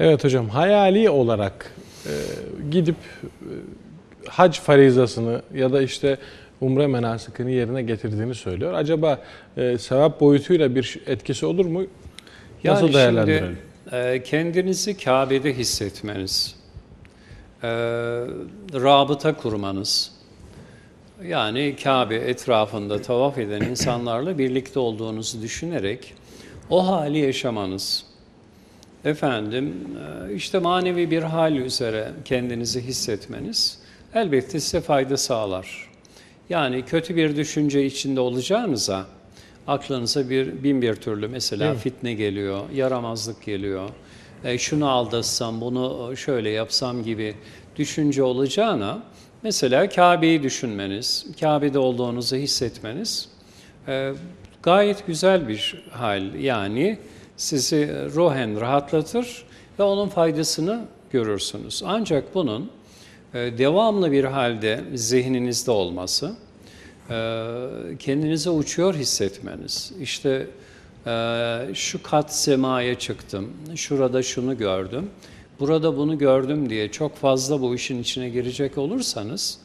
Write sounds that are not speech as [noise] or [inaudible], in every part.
Evet hocam hayali olarak e, gidip e, hac farizasını ya da işte umre menasikini yerine getirdiğini söylüyor. Acaba e, sevap boyutuyla bir etkisi olur mu? Nasıl Yani değerlendirelim? Şimdi, e, kendinizi Kabe'de hissetmeniz, e, rabıta kurmanız, yani Kabe etrafında tavaf eden insanlarla birlikte olduğunuzu düşünerek o hali yaşamanız, efendim e, işte manevi bir hal üzere kendinizi hissetmeniz elbette size fayda sağlar. Yani kötü bir düşünce içinde olacağınıza aklınıza bir bin bir türlü mesela fitne geliyor, yaramazlık geliyor. E, şunu aldatsam, bunu şöyle yapsam gibi düşünce olacağına mesela Kabe'yi düşünmeniz, Kabe'de olduğunuzu hissetmeniz e, gayet güzel bir hal. Yani sizi ruhen rahatlatır ve onun faydasını görürsünüz. Ancak bunun e, devamlı bir halde zihninizde olması, e, kendinize uçuyor hissetmeniz. İşte e, şu kat semaya çıktım, şurada şunu gördüm, burada bunu gördüm diye çok fazla bu işin içine girecek olursanız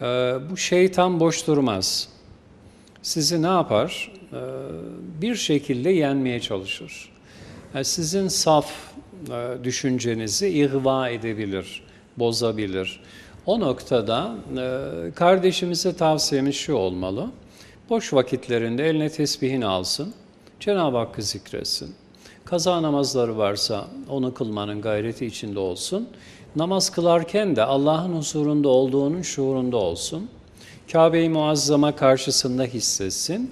e, bu şeytan boş durmaz. Sizi ne yapar? E, Bir şekilde yenmeye çalışır. Yani sizin saf e, düşüncenizi ihva edebilir, bozabilir. O noktada e, kardeşimize tavsiyemiz şu olmalı. Boş vakitlerinde eline tesbihini alsın, Cenab-ı Hakk'ı zikretsin. Kaza namazları varsa onu kılmanın gayreti içinde olsun. Namaz kılarken de Allah'ın huzurunda olduğunun şuurunda olsun. Kabe-i Muazzama karşısında hissetsin.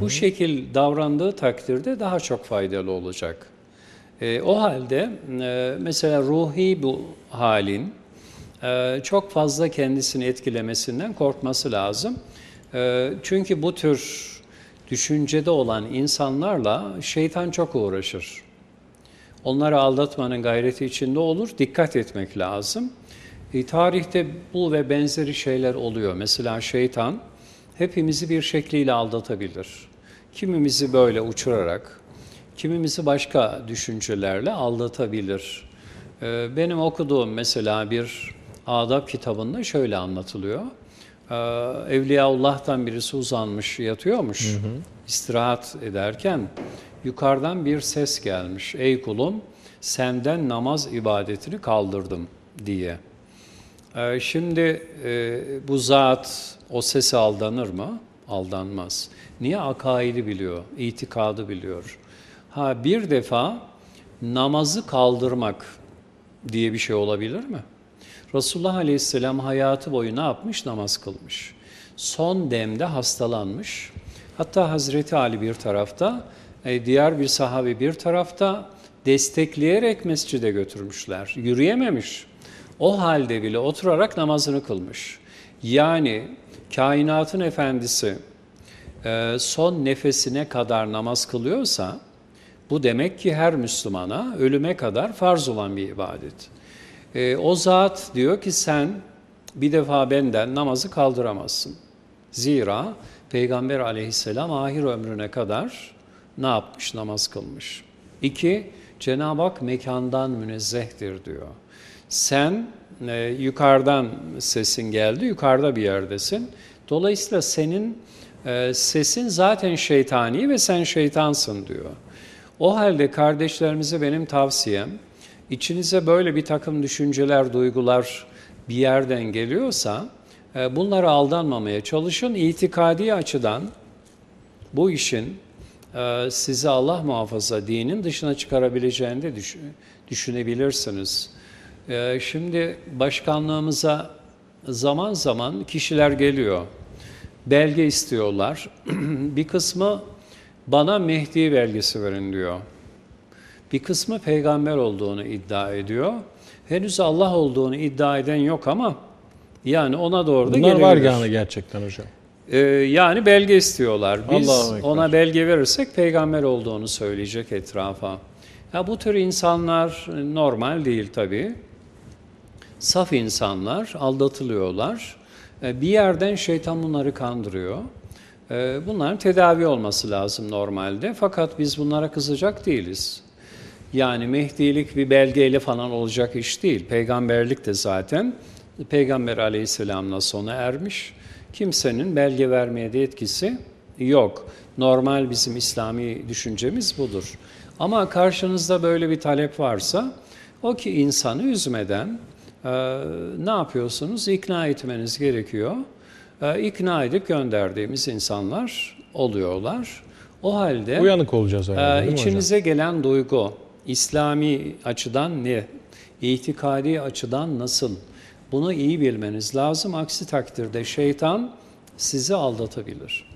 Bu şekil davrandığı takdirde daha çok faydalı olacak. E, o halde e, mesela ruhi bu halin e, çok fazla kendisini etkilemesinden korkması lazım. E, çünkü bu tür düşüncede olan insanlarla şeytan çok uğraşır. Onları aldatmanın gayreti içinde olur, dikkat etmek lazım. E, tarihte bu ve benzeri şeyler oluyor. Mesela şeytan hepimizi bir şekliyle aldatabilir. Kimimizi böyle uçurarak, kimimizi başka düşüncelerle aldatabilir. E, benim okuduğum mesela bir adab kitabında şöyle anlatılıyor. E, Evliyaullah'tan birisi uzanmış, yatıyormuş. istirahat ederken yukarıdan bir ses gelmiş. Ey kulum senden namaz ibadetini kaldırdım diye. Ee, Şimdi e, bu zat o sese aldanır mı? Aldanmaz. Niye? Akaidi biliyor, itikadı biliyor. Ha bir defa namazı kaldırmak diye bir şey olabilir mi? Resulullah Aleyhisselam hayatı boyu ne yapmış? Namaz kılmış. Son demde hastalanmış. Hatta Hazreti Ali bir tarafta, e, diğer bir sahabe bir tarafta destekleyerek mescide götürmüşler. Yürüyememiş. O halde bile oturarak namazını kılmış. Yani kainatın efendisi e, son nefesine kadar namaz kılıyorsa bu demek ki her Müslümana ölüme kadar farz olan bir ibadet. E, o zat diyor ki sen bir defa benden namazı kaldıramazsın. Zira Peygamber aleyhisselam ahir ömrüne kadar ne yapmış? Namaz kılmış. İki, Cenab-ı Hak mekandan münezzehtir diyor. Sen e, yukarıdan sesin geldi, yukarıda bir yerdesin. Dolayısıyla senin e, sesin zaten şeytani ve sen şeytansın diyor. O halde kardeşlerimize benim tavsiyem, içinize böyle bir takım düşünceler, duygular bir yerden geliyorsa, e, bunlara aldanmamaya çalışın. İtikadi açıdan bu işin e, sizi Allah muhafaza dinin dışına çıkarabileceğini de düş- düşünebilirsiniz. E, Şimdi başkanlığımıza zaman zaman kişiler geliyor. Belge istiyorlar. [clears throat] bir kısmı bana Mehdi belgesi verin diyor. Bir kısmı peygamber olduğunu iddia ediyor. Henüz Allah olduğunu iddia eden yok ama yani ona doğru da Bunlar var gelebilir. yani gerçekten hocam. Ee, yani belge istiyorlar. Biz ona belge verirsek peygamber olduğunu söyleyecek etrafa. Ya bu tür insanlar normal değil tabii. Saf insanlar aldatılıyorlar. Ee, Bir yerden şeytan bunları kandırıyor. Ee, Bunların tedavi olması lazım normalde. Fakat biz bunlara kızacak değiliz. Yani Mehdilik bir belgeyle falan olacak iş değil. Peygamberlik de zaten Peygamber aleyhisselamla sona ermiş. Kimsenin belge vermeye de etkisi yok. Normal bizim İslami düşüncemiz budur. Ama karşınızda böyle bir talep varsa o ki insanı üzmeden e, ne yapıyorsunuz? İkna etmeniz gerekiyor. E, ikna edip gönderdiğimiz insanlar oluyorlar. O halde Uyanık olacağız herhalde ee, hocam? içinize gelen duygu, İslami açıdan ne, itikadi açıdan nasıl, bunu iyi bilmeniz lazım. Aksi takdirde şeytan sizi aldatabilir.